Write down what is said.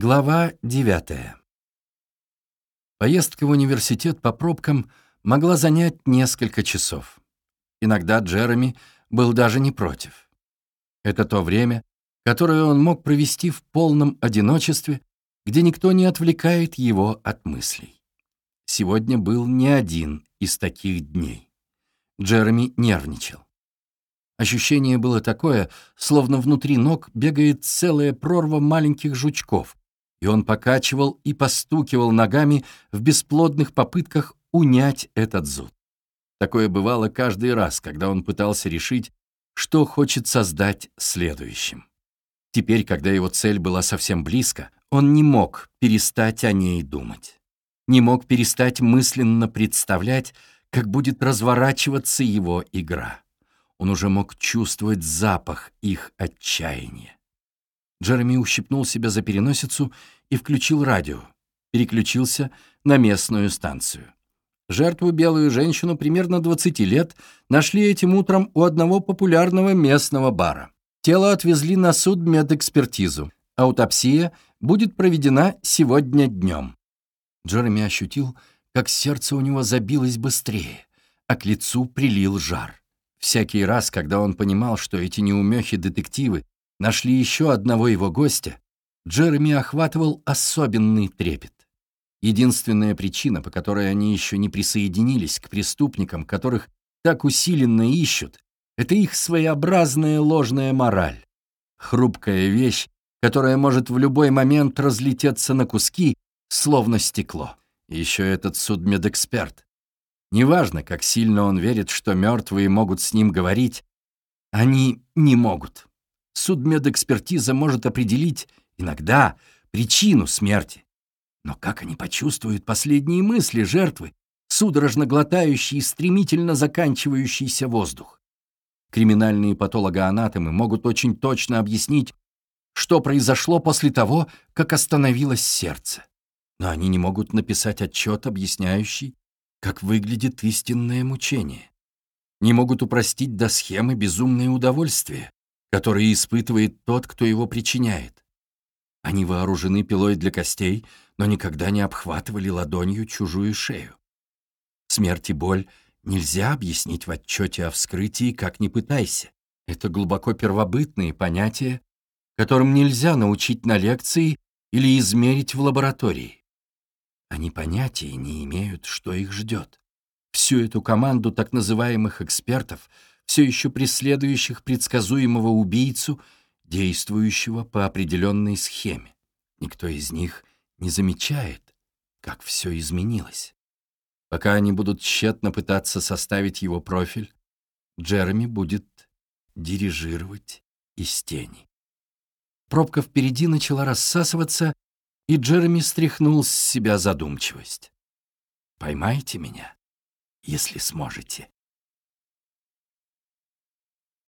Глава 9. Поездка в университет по пробкам могла занять несколько часов. Иногда Джереми был даже не против. Это то время, которое он мог провести в полном одиночестве, где никто не отвлекает его от мыслей. Сегодня был не один из таких дней. Джереми нервничал. Ощущение было такое, словно внутри ног бегает целая прорва маленьких жучков, и он покачивал и постукивал ногами в бесплодных попытках унять этот зуд. Такое бывало каждый раз, когда он пытался решить, что хочет создать следующим. Теперь, когда его цель была совсем близко, он не мог перестать о ней думать. Не мог перестать мысленно представлять, как будет разворачиваться его игра. Он уже мог чувствовать запах их отчаяния. Джереми ущипнул себя за переносицу и включил радио. Переключился на местную станцию. Жертву белую женщину примерно 20 лет нашли этим утром у одного популярного местного бара. Тело отвезли на суд медэкспертизу. Аутопсия будет проведена сегодня днем. Джереми ощутил, как сердце у него забилось быстрее, а к лицу прилил жар. Всякий раз, когда он понимал, что эти неумехи-детективы нашли еще одного его гостя, Джереми охватывал особенный трепет. Единственная причина, по которой они еще не присоединились к преступникам, которых так усиленно ищут, это их своеобразная ложная мораль. Хрупкая вещь, которая может в любой момент разлететься на куски, словно стекло. еще этот судмедэксперт. Неважно, как сильно он верит, что мертвые могут с ним говорить, они не могут. Судмедэкспертиза может определить иногда причину смерти. Но как они почувствуют последние мысли жертвы, судорожно глотающие стремительно заканчивающийся воздух? Криминальные патологоанатомы могут очень точно объяснить, что произошло после того, как остановилось сердце. Но они не могут написать отчет, объясняющий, как выглядит истинное мучение. Не могут упростить до схемы безумное удовольствие, которое испытывает тот, кто его причиняет. Они вооружены пилой для костей, но никогда не обхватывали ладонью чужую шею. Смерть и боль нельзя объяснить в отчете о вскрытии, как ни пытайся. Это глубоко первобытные понятия, которым нельзя научить на лекции или измерить в лаборатории. Они понятия не имеют, что их ждет. Всю эту команду так называемых экспертов, все еще преследующих предсказуемого убийцу, действующего по определенной схеме. Никто из них не замечает, как все изменилось. Пока они будут тщетно пытаться составить его профиль, Джереми будет дирижировать из тени. Пробка впереди начала рассасываться, и Джереми стряхнул с себя задумчивость. «Поймайте меня, если сможете».